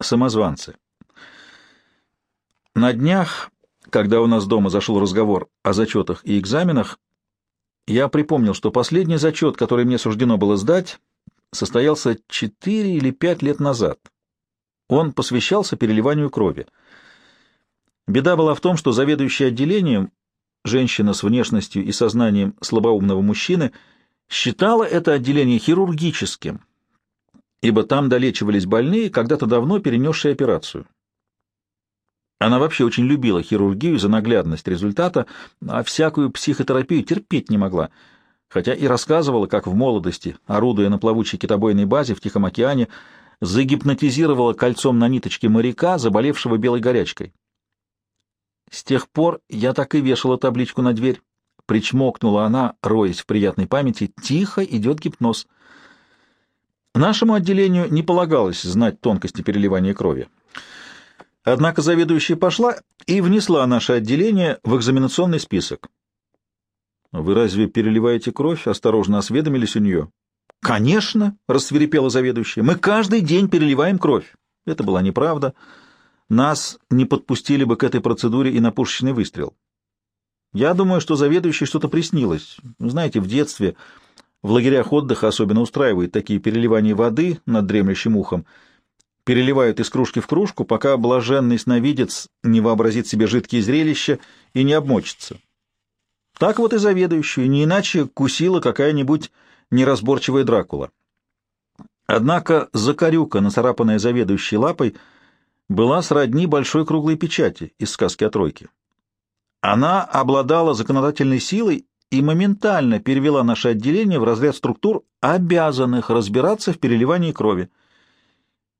Самозванцы. На днях, когда у нас дома зашел разговор о зачетах и экзаменах, я припомнил, что последний зачет, который мне суждено было сдать, состоялся четыре или пять лет назад. Он посвящался переливанию крови. Беда была в том, что заведующий отделением, женщина с внешностью и сознанием слабоумного мужчины, считала это отделение хирургическим, ибо там долечивались больные, когда-то давно перенесшие операцию. Она вообще очень любила хирургию за наглядность результата, а всякую психотерапию терпеть не могла, хотя и рассказывала, как в молодости, орудуя на плавучей китобойной базе в Тихом океане, загипнотизировала кольцом на ниточке моряка, заболевшего белой горячкой. С тех пор я так и вешала табличку на дверь. Причмокнула она, роясь в приятной памяти, «Тихо идет гипноз». Нашему отделению не полагалось знать тонкости переливания крови. Однако заведующая пошла и внесла наше отделение в экзаменационный список. «Вы разве переливаете кровь?» — осторожно осведомились у нее. «Конечно!» — рассверепела заведующая. «Мы каждый день переливаем кровь». Это была неправда. Нас не подпустили бы к этой процедуре и на пушечный выстрел. Я думаю, что заведующей что-то приснилось. Знаете, в детстве в лагерях отдыха особенно устраивают такие переливания воды над дремлющим ухом. Переливают из кружки в кружку, пока блаженный сновидец не вообразит себе жидкие зрелища и не обмочится. Так вот и заведующую, не иначе кусила какая-нибудь неразборчивая Дракула. Однако закорюка, нацарапанная заведующей лапой, была сродни большой круглой печати из сказки о тройке. Она обладала законодательной силой и моментально перевела наше отделение в разряд структур, обязанных разбираться в переливании крови.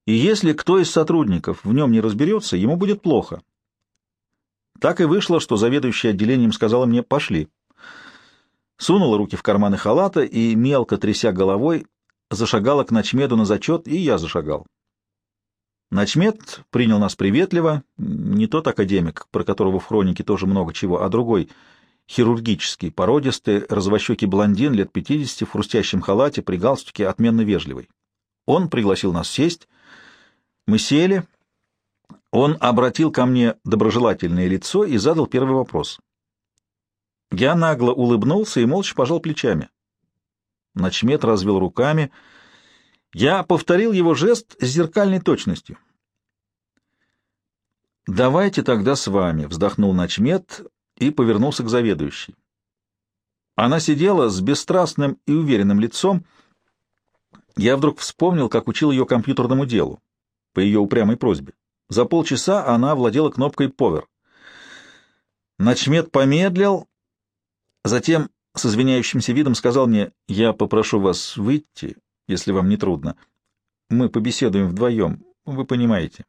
И если кто из сотрудников в нем не разберется, ему будет плохо. Так и вышло, что заведующий отделением сказала мне «пошли». Сунула руки в карманы халата и, мелко тряся головой, зашагала к ночмеду на зачет, и я зашагал. Ночмед принял нас приветливо, не тот академик, про которого в хронике тоже много чего, а другой — хирургический, породистый, развощекий блондин лет пятидесяти в хрустящем халате, при галстуке, отменно вежливый. Он пригласил нас сесть. Мы сели. Он обратил ко мне доброжелательное лицо и задал первый вопрос. Я нагло улыбнулся и молча пожал плечами. Начмет развел руками. Я повторил его жест с зеркальной точностью. «Давайте тогда с вами», — вздохнул Начмет, и повернулся к заведующей. Она сидела с бесстрастным и уверенным лицом. Я вдруг вспомнил, как учил ее компьютерному делу, по ее упрямой просьбе. За полчаса она владела кнопкой «Повер». Начмет помедлил, затем с извиняющимся видом сказал мне, «Я попрошу вас выйти, если вам не трудно. Мы побеседуем вдвоем, вы понимаете».